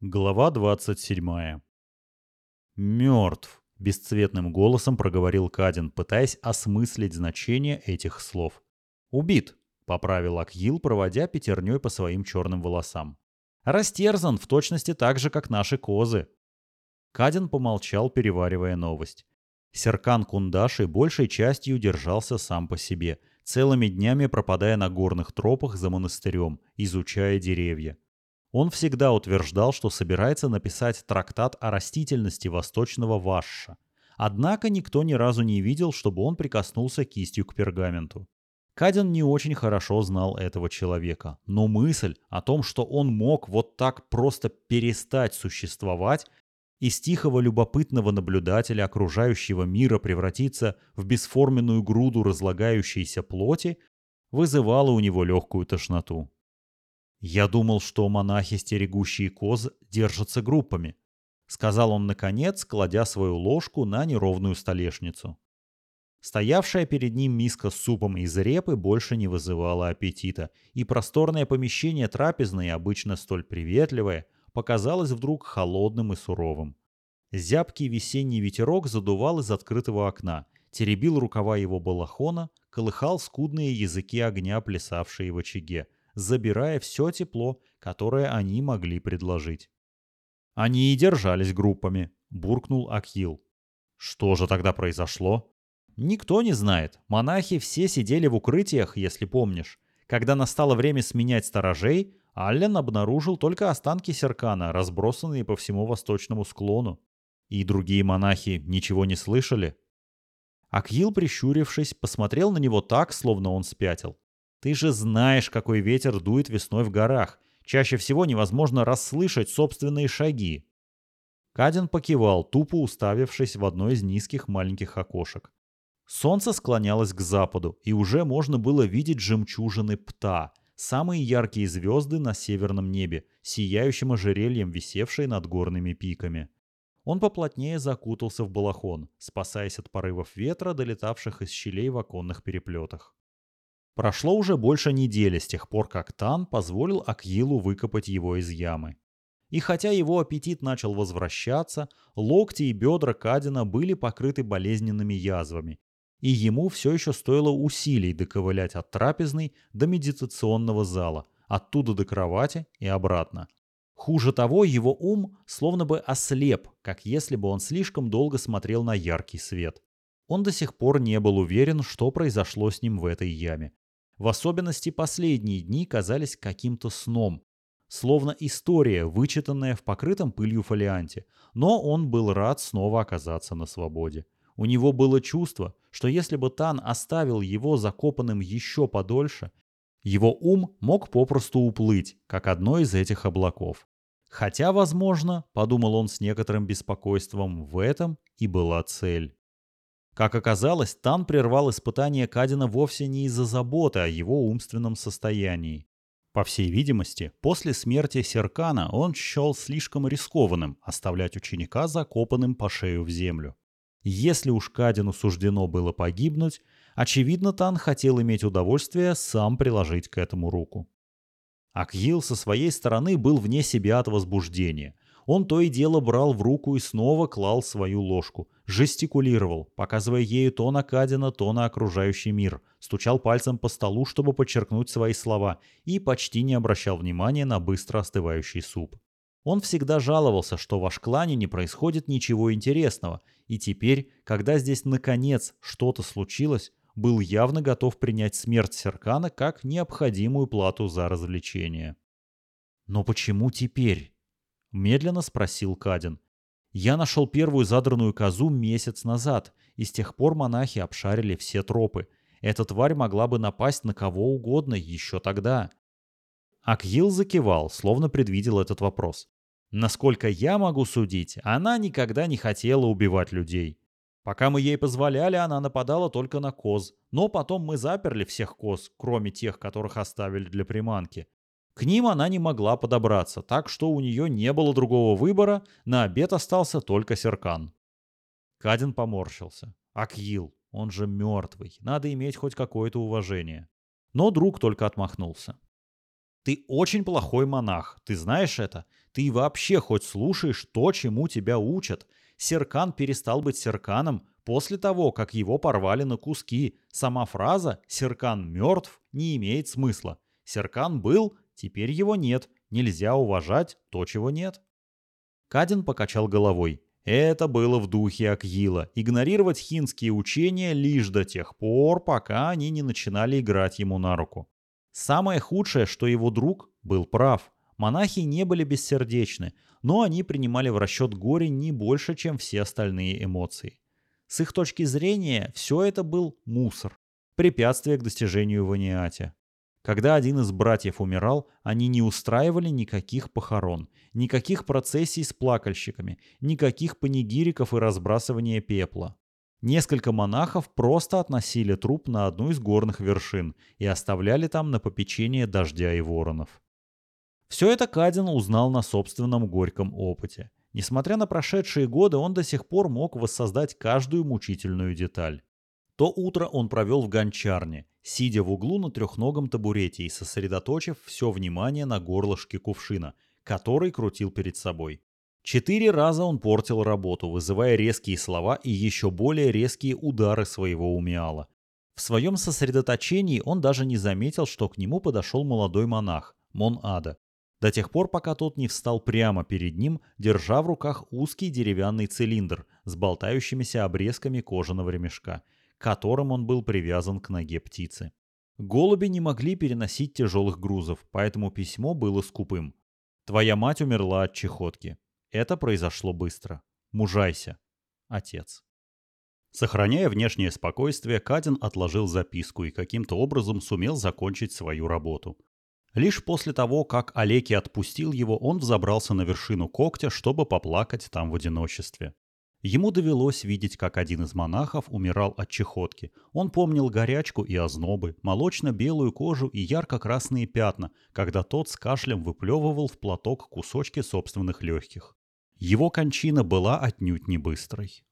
Глава 27. «Мертв», — бесцветным голосом проговорил Кадин, пытаясь осмыслить значение этих слов. «Убит», — поправил Акил, проводя пятерней по своим черным волосам. «Растерзан в точности так же, как наши козы». Кадин помолчал, переваривая новость. Серкан Кундаши большей частью держался сам по себе, целыми днями пропадая на горных тропах за монастырем, изучая деревья. Он всегда утверждал, что собирается написать трактат о растительности восточного Вашша. Однако никто ни разу не видел, чтобы он прикоснулся кистью к пергаменту. Каден не очень хорошо знал этого человека, но мысль о том, что он мог вот так просто перестать существовать, из тихого любопытного наблюдателя окружающего мира превратиться в бесформенную груду разлагающейся плоти, вызывала у него легкую тошноту. «Я думал, что монахи, стерегущие коз, держатся группами», — сказал он наконец, кладя свою ложку на неровную столешницу. Стоявшая перед ним миска с супом из репы больше не вызывала аппетита, и просторное помещение трапезной, обычно столь приветливое, показалось вдруг холодным и суровым. Зябкий весенний ветерок задувал из открытого окна, теребил рукава его балахона, колыхал скудные языки огня, плясавшие в очаге — забирая все тепло, которое они могли предложить. Они и держались группами, буркнул Акил. Что же тогда произошло? Никто не знает. Монахи все сидели в укрытиях, если помнишь. Когда настало время сменять сторожей, Аллен обнаружил только останки Серкана, разбросанные по всему восточному склону. И другие монахи ничего не слышали. Акил, прищурившись, посмотрел на него так, словно он спятил. Ты же знаешь, какой ветер дует весной в горах. Чаще всего невозможно расслышать собственные шаги. Кадин покивал, тупо уставившись в одно из низких маленьких окошек. Солнце склонялось к западу, и уже можно было видеть жемчужины Пта, самые яркие звезды на северном небе, сияющим ожерельем, висевшие над горными пиками. Он поплотнее закутался в балахон, спасаясь от порывов ветра, долетавших из щелей в оконных переплетах. Прошло уже больше недели с тех пор, как Тан позволил Акилу выкопать его из ямы. И хотя его аппетит начал возвращаться, локти и бедра Кадина были покрыты болезненными язвами, и ему все еще стоило усилий доковылять от трапезной до медитационного зала, оттуда до кровати и обратно. Хуже того, его ум словно бы ослеп, как если бы он слишком долго смотрел на яркий свет. Он до сих пор не был уверен, что произошло с ним в этой яме. В особенности последние дни казались каким-то сном, словно история, вычитанная в покрытом пылью фолианте, но он был рад снова оказаться на свободе. У него было чувство, что если бы Тан оставил его закопанным еще подольше, его ум мог попросту уплыть, как одно из этих облаков. Хотя, возможно, подумал он с некоторым беспокойством, в этом и была цель. Как оказалось, Тан прервал испытание Кадина вовсе не из-за заботы о его умственном состоянии. По всей видимости, после смерти Серкана он счел слишком рискованным оставлять ученика закопанным по шею в землю. Если уж Кадину суждено было погибнуть, очевидно, Тан хотел иметь удовольствие сам приложить к этому руку. Акил со своей стороны был вне себя от возбуждения – он то и дело брал в руку и снова клал свою ложку, жестикулировал, показывая ею то на Кадина, то на окружающий мир, стучал пальцем по столу, чтобы подчеркнуть свои слова, и почти не обращал внимания на быстро остывающий суп. Он всегда жаловался, что в Ашклане не происходит ничего интересного, и теперь, когда здесь наконец что-то случилось, был явно готов принять смерть Серкана как необходимую плату за развлечение. Но почему теперь? — медленно спросил Кадин. «Я нашел первую задранную козу месяц назад, и с тех пор монахи обшарили все тропы. Эта тварь могла бы напасть на кого угодно еще тогда». Акил закивал, словно предвидел этот вопрос. «Насколько я могу судить, она никогда не хотела убивать людей. Пока мы ей позволяли, она нападала только на коз, но потом мы заперли всех коз, кроме тех, которых оставили для приманки. К ним она не могла подобраться, так что у нее не было другого выбора, на обед остался только Серкан. Кадин поморщился. Акил, он же мертвый, надо иметь хоть какое-то уважение. Но друг только отмахнулся. «Ты очень плохой монах, ты знаешь это? Ты вообще хоть слушаешь то, чему тебя учат? Серкан перестал быть Серканом после того, как его порвали на куски. Сама фраза «Серкан мертв» не имеет смысла. Серкан был, теперь его нет. Нельзя уважать то, чего нет. Кадин покачал головой. Это было в духе Акьила – игнорировать хинские учения лишь до тех пор, пока они не начинали играть ему на руку. Самое худшее, что его друг был прав. Монахи не были бессердечны, но они принимали в расчет горе не больше, чем все остальные эмоции. С их точки зрения, все это был мусор, препятствие к достижению ваниати. Когда один из братьев умирал, они не устраивали никаких похорон, никаких процессий с плакальщиками, никаких панигириков и разбрасывания пепла. Несколько монахов просто относили труп на одну из горных вершин и оставляли там на попечение дождя и воронов. Все это Кадин узнал на собственном горьком опыте. Несмотря на прошедшие годы, он до сих пор мог воссоздать каждую мучительную деталь. То утро он провел в гончарне, сидя в углу на трехногом табурете и сосредоточив все внимание на горлышке кувшина, который крутил перед собой. Четыре раза он портил работу, вызывая резкие слова и еще более резкие удары своего умиала. В своем сосредоточении он даже не заметил, что к нему подошел молодой монах, Мон-Ада, до тех пор, пока тот не встал прямо перед ним, держа в руках узкий деревянный цилиндр с болтающимися обрезками кожаного ремешка – которым он был привязан к ноге птицы. Голуби не могли переносить тяжелых грузов, поэтому письмо было скупым. «Твоя мать умерла от чехотки. Это произошло быстро. Мужайся. Отец». Сохраняя внешнее спокойствие, Кадин отложил записку и каким-то образом сумел закончить свою работу. Лишь после того, как Олеки отпустил его, он взобрался на вершину когтя, чтобы поплакать там в одиночестве. Ему довелось видеть, как один из монахов умирал от чехотки. Он помнил горячку и ознобы, молочно-белую кожу и ярко-красные пятна, когда тот с кашлем выплевывал в платок кусочки собственных легких. Его кончина была отнюдь не быстрой.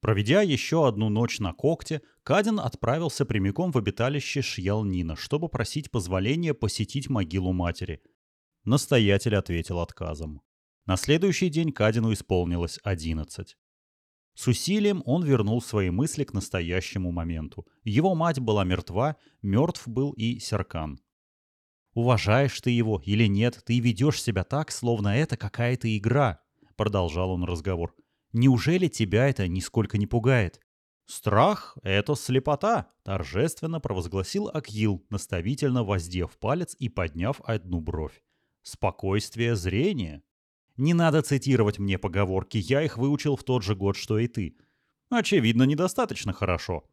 Проведя еще одну ночь на когте, Кадин отправился прямиком в обиталище Шьялнина, чтобы просить позволения посетить могилу матери. Настоятель ответил отказом. На следующий день Кадину исполнилось 11. С усилием он вернул свои мысли к настоящему моменту. Его мать была мертва, мертв был и Серкан. «Уважаешь ты его или нет, ты ведешь себя так, словно это какая-то игра», — продолжал он разговор. «Неужели тебя это нисколько не пугает?» «Страх — это слепота», — торжественно провозгласил Акил, наставительно воздев палец и подняв одну бровь. «Спокойствие зрения». Не надо цитировать мне поговорки, я их выучил в тот же год, что и ты. Очевидно, недостаточно хорошо.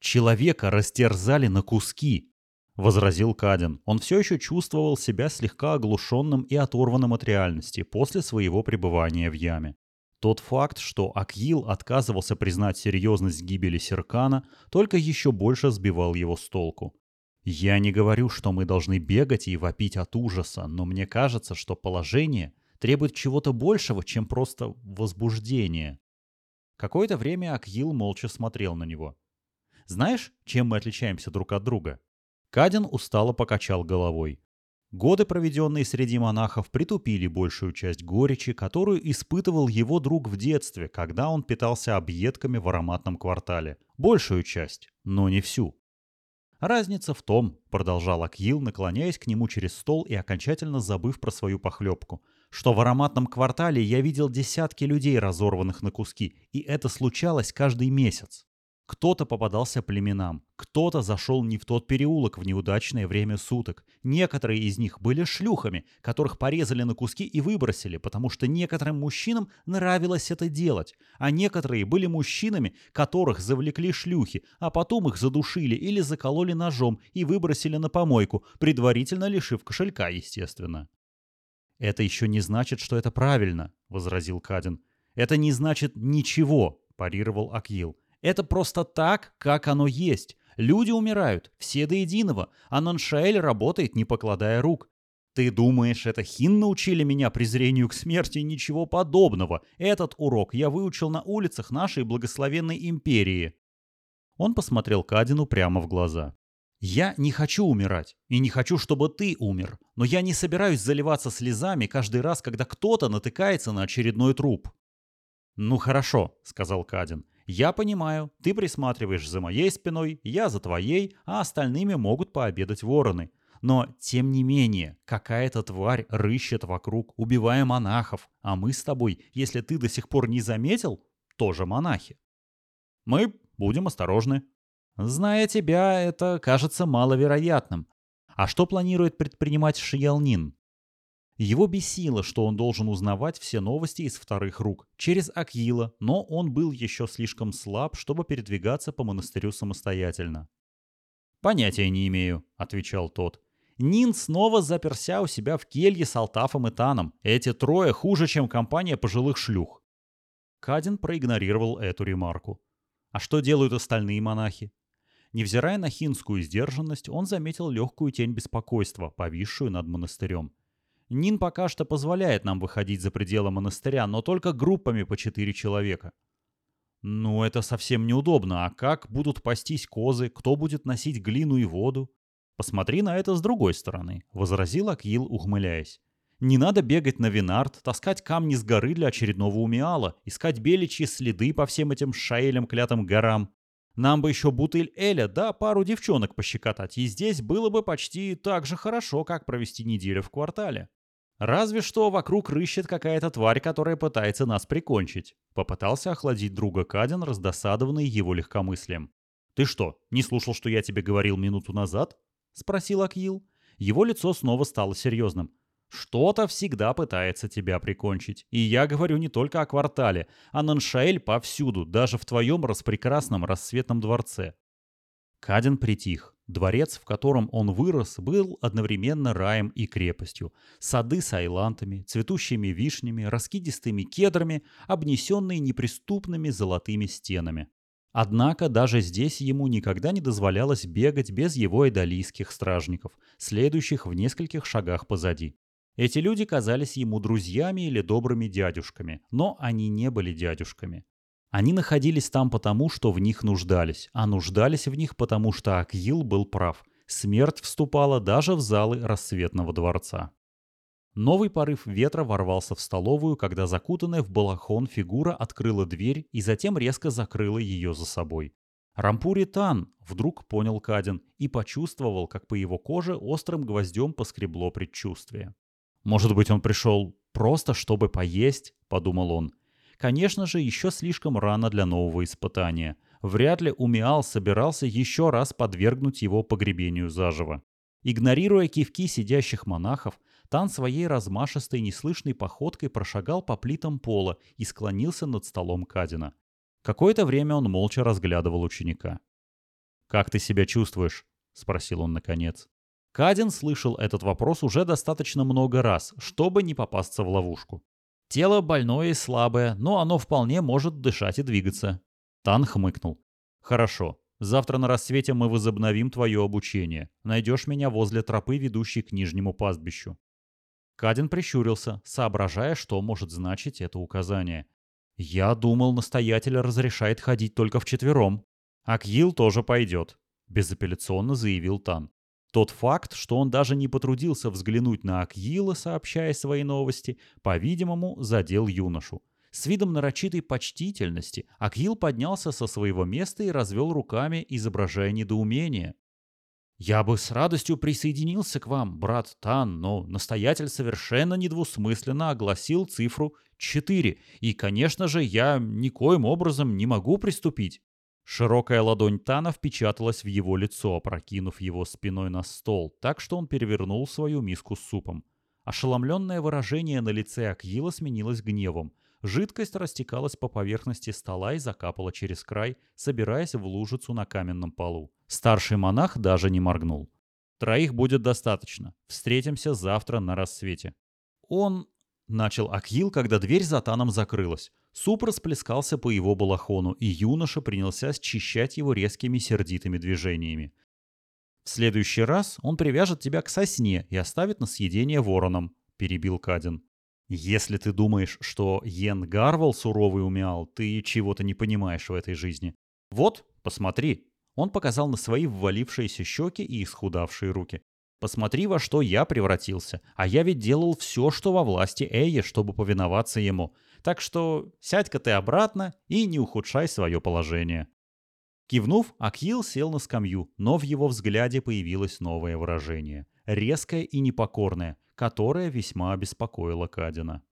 Человека растерзали на куски, — возразил Кадин. Он все еще чувствовал себя слегка оглушенным и оторванным от реальности после своего пребывания в яме. Тот факт, что Акил отказывался признать серьезность гибели Серкана, только еще больше сбивал его с толку. «Я не говорю, что мы должны бегать и вопить от ужаса, но мне кажется, что положение требует чего-то большего, чем просто возбуждение. Какое-то время Акил молча смотрел на него. «Знаешь, чем мы отличаемся друг от друга?» Кадин устало покачал головой. Годы, проведенные среди монахов, притупили большую часть горечи, которую испытывал его друг в детстве, когда он питался объедками в ароматном квартале. Большую часть, но не всю. «Разница в том», — продолжал Акил, наклоняясь к нему через стол и окончательно забыв про свою похлебку, что в ароматном квартале я видел десятки людей, разорванных на куски, и это случалось каждый месяц. Кто-то попадался племенам, кто-то зашел не в тот переулок в неудачное время суток. Некоторые из них были шлюхами, которых порезали на куски и выбросили, потому что некоторым мужчинам нравилось это делать, а некоторые были мужчинами, которых завлекли шлюхи, а потом их задушили или закололи ножом и выбросили на помойку, предварительно лишив кошелька, естественно. «Это еще не значит, что это правильно», — возразил Кадин. «Это не значит ничего», — парировал Акил. «Это просто так, как оно есть. Люди умирают, все до единого, а Наншаэль работает, не покладая рук. Ты думаешь, это хин научили меня презрению к смерти? Ничего подобного. Этот урок я выучил на улицах нашей благословенной империи». Он посмотрел Кадину прямо в глаза. Я не хочу умирать, и не хочу, чтобы ты умер, но я не собираюсь заливаться слезами каждый раз, когда кто-то натыкается на очередной труп. «Ну хорошо», — сказал Кадин. «Я понимаю, ты присматриваешь за моей спиной, я за твоей, а остальными могут пообедать вороны. Но, тем не менее, какая-то тварь рыщет вокруг, убивая монахов, а мы с тобой, если ты до сих пор не заметил, тоже монахи. Мы будем осторожны, Зная тебя, это кажется маловероятным. А что планирует предпринимать Шиелнин? Его бесило, что он должен узнавать все новости из вторых рук, через Акила, но он был еще слишком слаб, чтобы передвигаться по монастырю самостоятельно. «Понятия не имею», — отвечал тот. Нин снова заперся у себя в келье с Алтафом и Таном. Эти трое хуже, чем компания пожилых шлюх. Кадин проигнорировал эту ремарку. А что делают остальные монахи? Невзирая на хинскую сдержанность, он заметил легкую тень беспокойства, повисшую над монастырем. Нин пока что позволяет нам выходить за пределы монастыря, но только группами по четыре человека. Ну, это совсем неудобно. А как будут пастись козы? Кто будет носить глину и воду? Посмотри на это с другой стороны, — возразил Акил, ухмыляясь. Не надо бегать на Винард, таскать камни с горы для очередного умиала, искать беличьи следы по всем этим шаэлям клятым горам. Нам бы еще бутыль Эля, да пару девчонок пощекотать, и здесь было бы почти так же хорошо, как провести неделю в квартале. Разве что вокруг рыщет какая-то тварь, которая пытается нас прикончить. Попытался охладить друга Кадин, раздосадованный его легкомыслием. «Ты что, не слушал, что я тебе говорил минуту назад?» — спросил Акил. Его лицо снова стало серьезным. Что-то всегда пытается тебя прикончить. И я говорю не только о квартале, а Наншаэль повсюду, даже в твоем распрекрасном рассветном дворце. Каден притих. Дворец, в котором он вырос, был одновременно раем и крепостью. Сады с айлантами, цветущими вишнями, раскидистыми кедрами, обнесенные неприступными золотыми стенами. Однако даже здесь ему никогда не дозволялось бегать без его эдалийских стражников, следующих в нескольких шагах позади. Эти люди казались ему друзьями или добрыми дядюшками, но они не были дядюшками. Они находились там потому, что в них нуждались, а нуждались в них потому, что Акил был прав. Смерть вступала даже в залы рассветного дворца. Новый порыв ветра ворвался в столовую, когда закутанная в балахон фигура открыла дверь и затем резко закрыла ее за собой. «Рампури Тан!» — вдруг понял Кадин и почувствовал, как по его коже острым гвоздем поскребло предчувствие. Может быть, он пришел просто, чтобы поесть, подумал он. Конечно же, еще слишком рано для нового испытания. Вряд ли Умиал собирался еще раз подвергнуть его погребению заживо. Игнорируя кивки сидящих монахов, Тан своей размашистой неслышной походкой прошагал по плитам пола и склонился над столом Кадина. Какое-то время он молча разглядывал ученика. «Как ты себя чувствуешь?» — спросил он наконец. Кадин слышал этот вопрос уже достаточно много раз, чтобы не попасться в ловушку. Тело больное и слабое, но оно вполне может дышать и двигаться. Тан хмыкнул. «Хорошо. Завтра на рассвете мы возобновим твое обучение. Найдешь меня возле тропы, ведущей к нижнему пастбищу». Кадин прищурился, соображая, что может значить это указание. «Я думал, настоятель разрешает ходить только вчетвером. Акил тоже пойдет», — безапелляционно заявил Тан. Тот факт, что он даже не потрудился взглянуть на Акьила, сообщая свои новости, по-видимому, задел юношу. С видом нарочитой почтительности Акил поднялся со своего места и развел руками, изображая недоумение. «Я бы с радостью присоединился к вам, брат Тан, но настоятель совершенно недвусмысленно огласил цифру 4, и, конечно же, я никоим образом не могу приступить». Широкая ладонь Тана впечаталась в его лицо, опрокинув его спиной на стол, так что он перевернул свою миску с супом. Ошеломленное выражение на лице Акьила сменилось гневом. Жидкость растекалась по поверхности стола и закапала через край, собираясь в лужицу на каменном полу. Старший монах даже не моргнул. «Троих будет достаточно. Встретимся завтра на рассвете». Он... Начал Акил, когда дверь за Таном закрылась. Суп расплескался по его балахону, и юноша принялся счищать его резкими сердитыми движениями. «В следующий раз он привяжет тебя к сосне и оставит на съедение вороном», — перебил Кадин. «Если ты думаешь, что Йен Гарвал суровый умял, ты чего-то не понимаешь в этой жизни. Вот, посмотри». Он показал на свои ввалившиеся щеки и исхудавшие руки. Посмотри, во что я превратился. А я ведь делал все, что во власти Эйи, чтобы повиноваться ему. Так что сядь-ка ты обратно и не ухудшай свое положение. Кивнув, Акил сел на скамью, но в его взгляде появилось новое выражение. Резкое и непокорное, которое весьма обеспокоило Кадина.